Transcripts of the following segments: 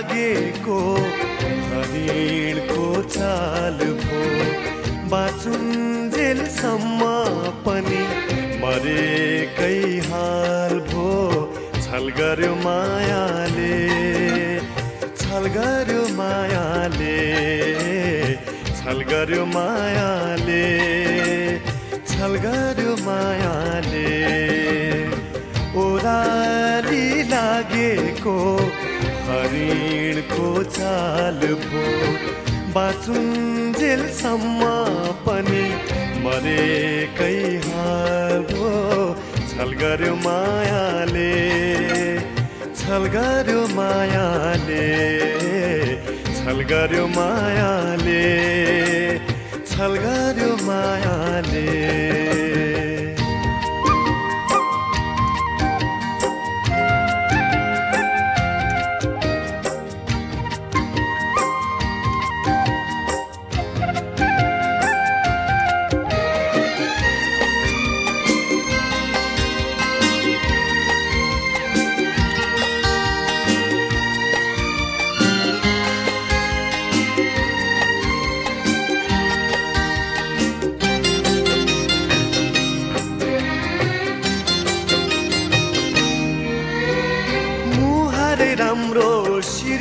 लागेको हरिणको चाल भो बाँचुन्जेलसम्म पनि मरेकै हाल भो। छल गर्यो मायाले छल गर्यो मायाले छल गर्यो मायाले छल गर्यो मायाले। ओराली लागेको हरिणको चाल भो। बाँचुन्जेलसम्म पनि मरेकै हाल भो। छल गर्यो मायाले। छल गर्यो मायाले। छल गर्यो मायाले। छल गर्यो मायाले।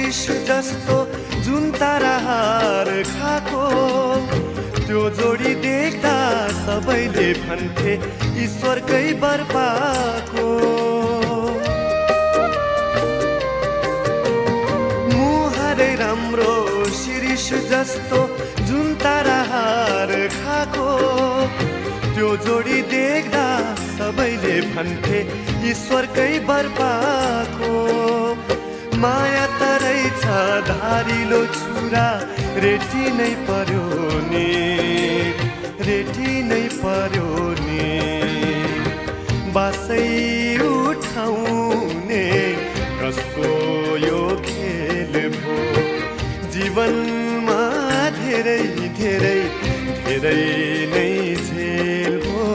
शिरिष जस्तो जुन ताराहार खाएको त्यो जोडी देख्दा सबैले भन्थे ईश्वरकै बर पाएको मुहारै राम्रो शिरिष जस्तो जुन ताराहार खाएको त्यो जोडी देख्दा सबैले भन्थे ईश्वरकै बर पाएको माया तरै छ धारिलो छुरा रेटी नै पर्यो नि। रेटी नै पर्यो नि। बासै उठाउने कसको यो खेल भो जीवनमा धेरै धेरै धेरै नै झेल भो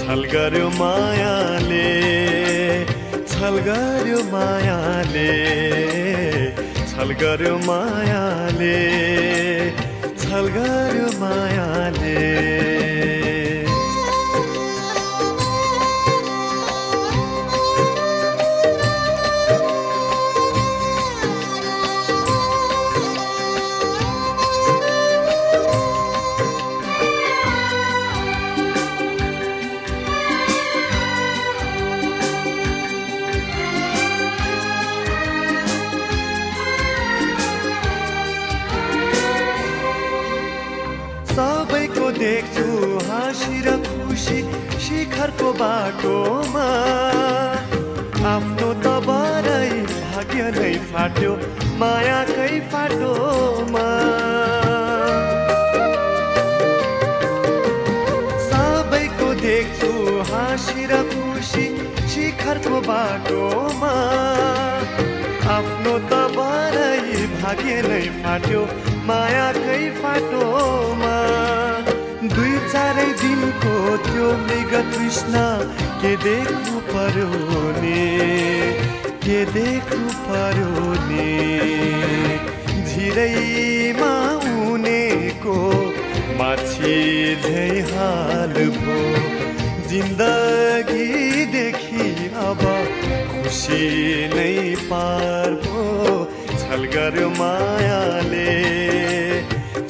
छल गर्यो मायाले छल गर्यो मायाले। छल गर्यो मायाले छल गर्यो मायाले। देख्छु हाँसी र खुसी शिखरको बाटोमा आफ्नो त भाग्य नै फाट्यो मायाकै फाटोमा सबैको देख्छु हाँसी र खुसी शिखरको बाटोमा आफ्नो त भाग्य नै फाट्यो मायाकै फाटोमा दुई चारै दिनको त्यो मृग तृष्ण के देख्नु पर्यो नि? के देख्नु पर्यो नि? झिरैमा उनेको माछी झै हाल भो जिन्दगीदेखि अब खुसी नै पार भो छल गर्यो मायाले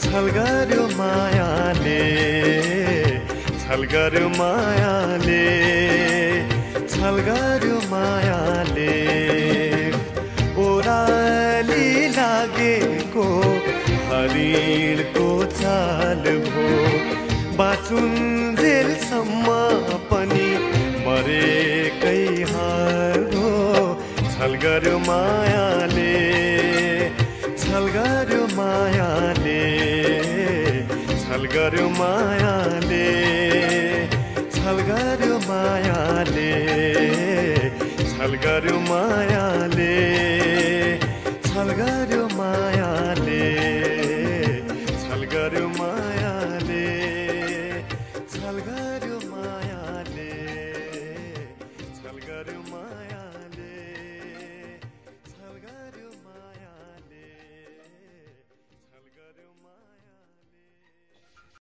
छल गर्यो मायाले छल मायाले छल गर्यो मायाले। ओराली लागेको हरिणको चाल भो बाँचुन्जेलसम्म पनि मरेकै हाल हो। छल गर्यो मायाले गर्यो मायाले छल गर्यो मायाले छल गर्यो मायाले छल गर्यो